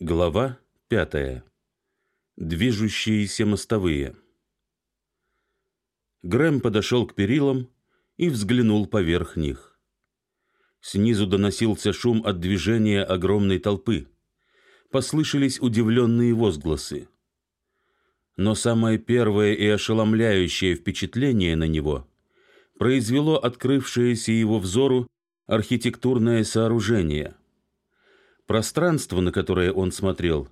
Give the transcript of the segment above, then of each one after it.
Глава пятая. Движущиеся мостовые. Грэм подошел к перилам и взглянул поверх них. Снизу доносился шум от движения огромной толпы. Послышались удивленные возгласы. Но самое первое и ошеломляющее впечатление на него произвело открывшееся его взору архитектурное сооружение – Пространство, на которое он смотрел,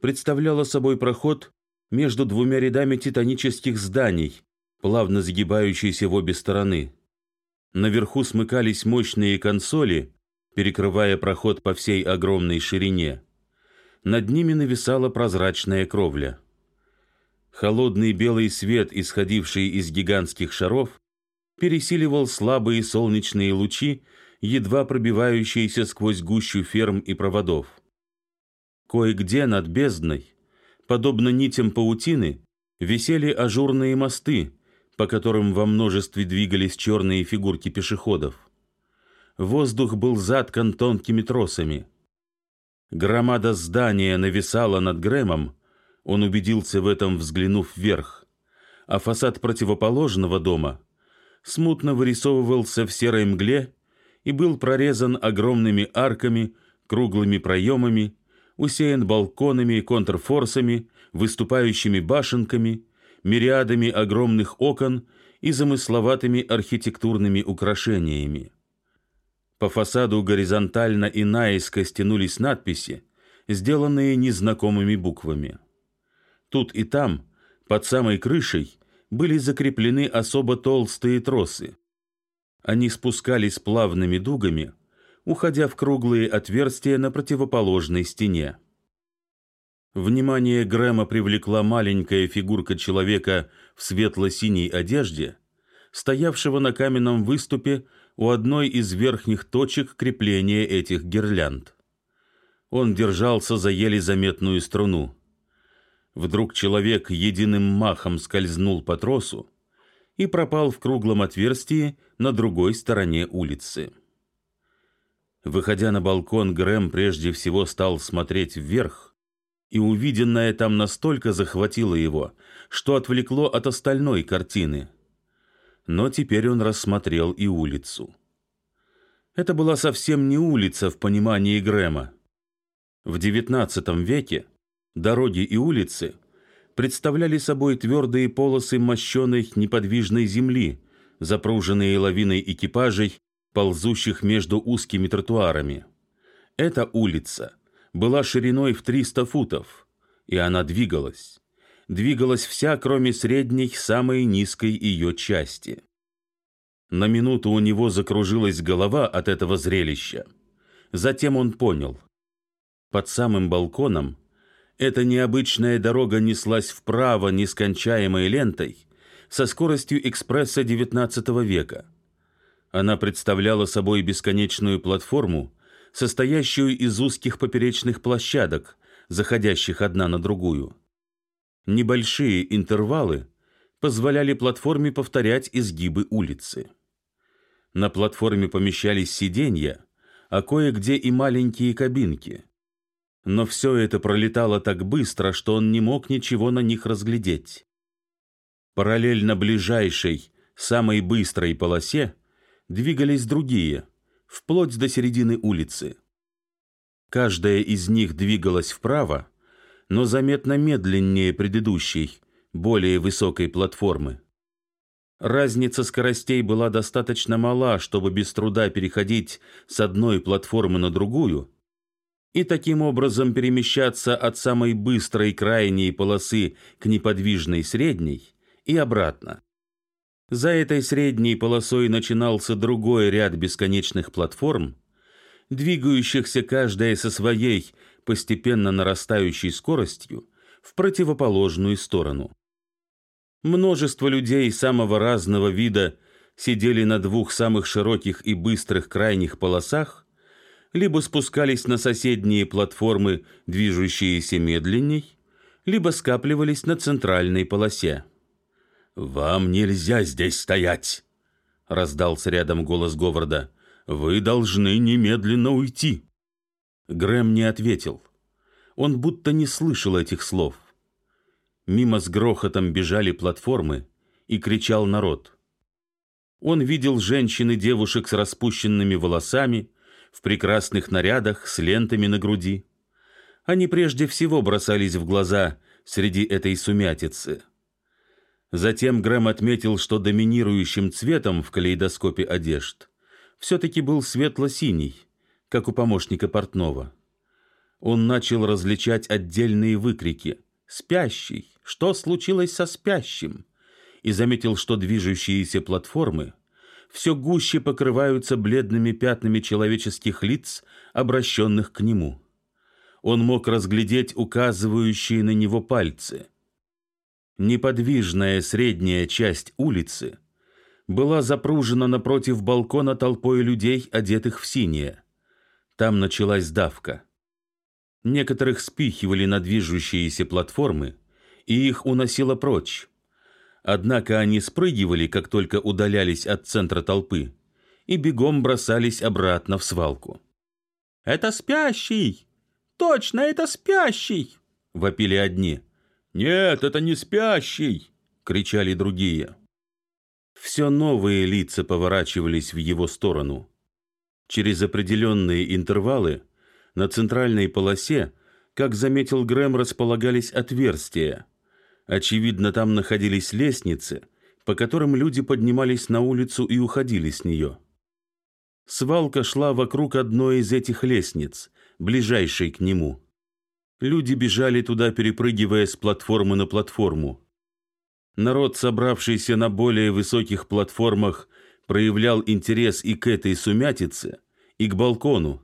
представляло собой проход между двумя рядами титанических зданий, плавно загибающиеся в обе стороны. Наверху смыкались мощные консоли, перекрывая проход по всей огромной ширине. Над ними нависала прозрачная кровля. Холодный белый свет, исходивший из гигантских шаров, пересиливал слабые солнечные лучи, едва пробивающиеся сквозь гущу ферм и проводов. Кое-где над бездной, подобно нитям паутины, висели ажурные мосты, по которым во множестве двигались черные фигурки пешеходов. Воздух был заткан тонкими тросами. Громада здания нависала над Грэмом, он убедился в этом, взглянув вверх, а фасад противоположного дома смутно вырисовывался в серой мгле и был прорезан огромными арками, круглыми проемами, усеян балконами и контрфорсами, выступающими башенками, мириадами огромных окон и замысловатыми архитектурными украшениями. По фасаду горизонтально и наискось тянулись надписи, сделанные незнакомыми буквами. Тут и там, под самой крышей, были закреплены особо толстые тросы, они спускались плавными дугами, уходя в круглые отверстия на противоположной стене. Внимание Грэма привлекла маленькая фигурка человека в светло-синей одежде, стоявшего на каменном выступе у одной из верхних точек крепления этих гирлянд. Он держался за еле заметную струну. Вдруг человек единым махом скользнул по тросу, и пропал в круглом отверстии на другой стороне улицы. Выходя на балкон, Грэм прежде всего стал смотреть вверх, и увиденное там настолько захватило его, что отвлекло от остальной картины. Но теперь он рассмотрел и улицу. Это была совсем не улица в понимании Грэма. В XIX веке дороги и улицы – представляли собой твердые полосы мощеной неподвижной земли, запруженные лавиной экипажей, ползущих между узкими тротуарами. Эта улица была шириной в 300 футов, и она двигалась. Двигалась вся, кроме средней, самой низкой ее части. На минуту у него закружилась голова от этого зрелища. Затем он понял. Под самым балконом эта необычная дорога неслась вправо нескончаемой лентой со скоростью экспресса XIX века. Она представляла собой бесконечную платформу, состоящую из узких поперечных площадок, заходящих одна на другую. Небольшие интервалы позволяли платформе повторять изгибы улицы. На платформе помещались сиденья, а кое-где и маленькие кабинки – но все это пролетало так быстро, что он не мог ничего на них разглядеть. Параллельно ближайшей, самой быстрой полосе двигались другие, вплоть до середины улицы. Каждая из них двигалась вправо, но заметно медленнее предыдущей, более высокой платформы. Разница скоростей была достаточно мала, чтобы без труда переходить с одной платформы на другую, и таким образом перемещаться от самой быстрой крайней полосы к неподвижной средней и обратно. За этой средней полосой начинался другой ряд бесконечных платформ, двигающихся каждая со своей постепенно нарастающей скоростью в противоположную сторону. Множество людей самого разного вида сидели на двух самых широких и быстрых крайних полосах либо спускались на соседние платформы, движущиеся медленней, либо скапливались на центральной полосе. «Вам нельзя здесь стоять!» — раздался рядом голос Говарда. «Вы должны немедленно уйти!» Грэм не ответил. Он будто не слышал этих слов. Мимо с грохотом бежали платформы, и кричал народ. Он видел женщин и девушек с распущенными волосами, в прекрасных нарядах, с лентами на груди. Они прежде всего бросались в глаза среди этой сумятицы. Затем Грэм отметил, что доминирующим цветом в калейдоскопе одежд все-таки был светло-синий, как у помощника портного. Он начал различать отдельные выкрики «Спящий! Что случилось со спящим?» и заметил, что движущиеся платформы все гуще покрываются бледными пятнами человеческих лиц, обращенных к нему. Он мог разглядеть указывающие на него пальцы – Неподвижная средняя часть улицы была запружена напротив балкона толпой людей, одетых в синее. Там началась давка. Некоторых спихивали на движущиеся платформы, и их уносило прочь. Однако они спрыгивали, как только удалялись от центра толпы, и бегом бросались обратно в свалку. «Это спящий! Точно, это спящий!» — вопили одни — «Нет, это не спящий!» — кричали другие. Все новые лица поворачивались в его сторону. Через определенные интервалы на центральной полосе, как заметил Грэм, располагались отверстия. Очевидно, там находились лестницы, по которым люди поднимались на улицу и уходили с нее. Свалка шла вокруг одной из этих лестниц, ближайшей к нему. Люди бежали туда, перепрыгивая с платформы на платформу. Народ, собравшийся на более высоких платформах, проявлял интерес и к этой сумятице, и к балкону.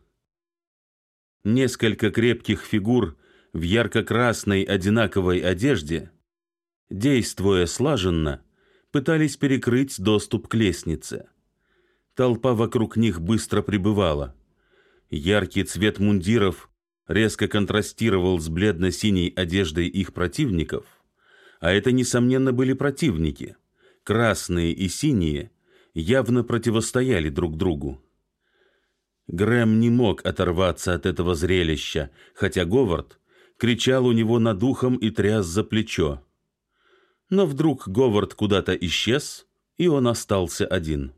Несколько крепких фигур в ярко-красной одинаковой одежде, действуя слаженно, пытались перекрыть доступ к лестнице. Толпа вокруг них быстро прибывала. Яркий цвет мундиров резко контрастировал с бледно-синей одеждой их противников, а это, несомненно, были противники. Красные и синие явно противостояли друг другу. Грэм не мог оторваться от этого зрелища, хотя Говард кричал у него над ухом и тряс за плечо. Но вдруг Говард куда-то исчез, и он остался один.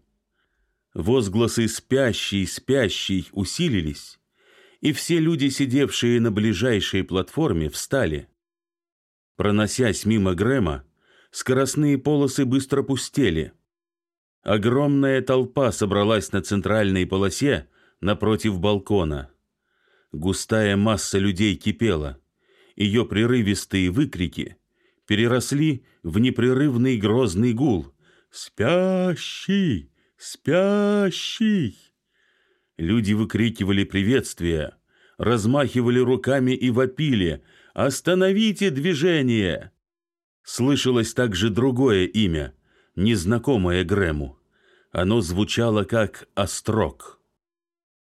Возгласы «спящий, спящий» усилились, и все люди, сидевшие на ближайшей платформе, встали. Проносясь мимо Грэма, скоростные полосы быстро пустели. Огромная толпа собралась на центральной полосе напротив балкона. Густая масса людей кипела. Ее прерывистые выкрики переросли в непрерывный грозный гул. «Спящий! Спящий!» Люди выкрикивали приветствия, размахивали руками и вопили «Остановите движение!». Слышалось также другое имя, незнакомое Грэму. Оно звучало как «Острог».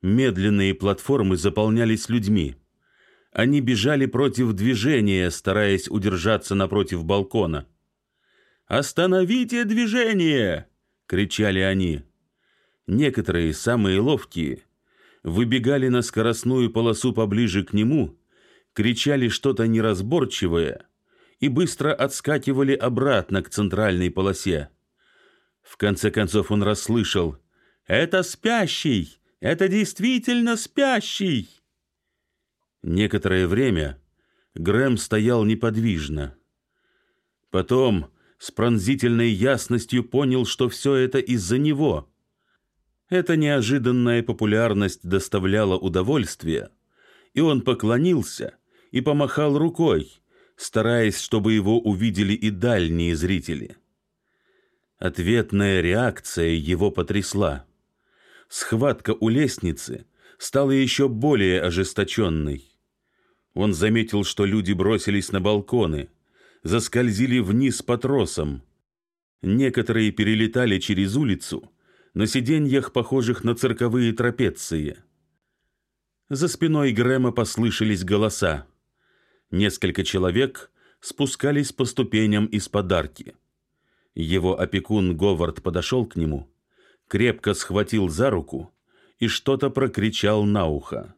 Медленные платформы заполнялись людьми. Они бежали против движения, стараясь удержаться напротив балкона. «Остановите движение!» — кричали они. Некоторые, самые ловкие, выбегали на скоростную полосу поближе к нему, кричали что-то неразборчивое и быстро отскакивали обратно к центральной полосе. В конце концов он расслышал «Это спящий! Это действительно спящий!» Некоторое время Грэм стоял неподвижно. Потом с пронзительной ясностью понял, что все это из-за него — эта неожиданная популярность доставляла удовольствие, и он поклонился и помахал рукой, стараясь, чтобы его увидели и дальние зрители. Ответная реакция его потрясла. Схватка у лестницы стала еще более ожесточенной. Он заметил, что люди бросились на балконы, заскользили вниз по тросам. Некоторые перелетали через улицу — на сиденьях, похожих на цирковые трапеции. За спиной Грэма послышались голоса. Несколько человек спускались по ступеням из подарки. Его опекун Говард подошел к нему, крепко схватил за руку и что-то прокричал на ухо.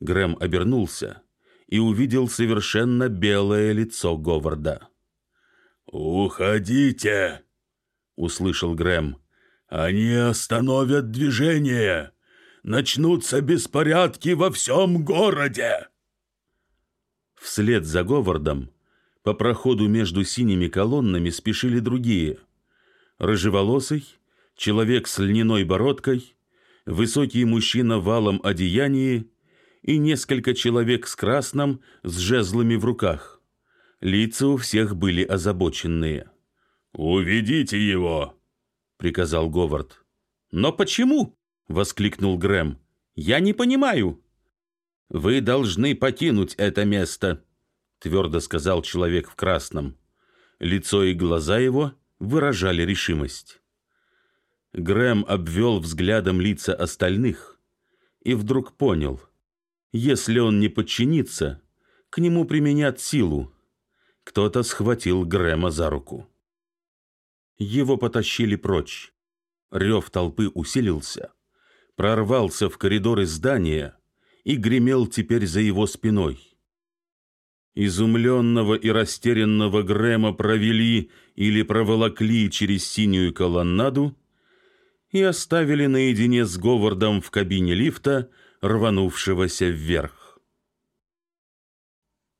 Грэм обернулся и увидел совершенно белое лицо Говарда. «Уходите!» — услышал Грэм. «Они остановят движение! Начнутся беспорядки во всем городе!» Вслед за Говардом по проходу между синими колоннами спешили другие. Рыжеволосый, человек с льняной бородкой, высокий мужчина в валом одеянии и несколько человек с красным, с жезлами в руках. Лица у всех были озабоченные. «Уведите его!» — приказал Говард. «Но почему?» — воскликнул Грэм. «Я не понимаю». «Вы должны покинуть это место», — твердо сказал человек в красном. Лицо и глаза его выражали решимость. Грэм обвел взглядом лица остальных и вдруг понял, если он не подчинится, к нему применят силу. Кто-то схватил Грэма за руку. Его потащили прочь. Рев толпы усилился, прорвался в коридоры здания и гремел теперь за его спиной. Изумленного и растерянного Грэма провели или проволокли через синюю колоннаду и оставили наедине с Говардом в кабине лифта, рванувшегося вверх.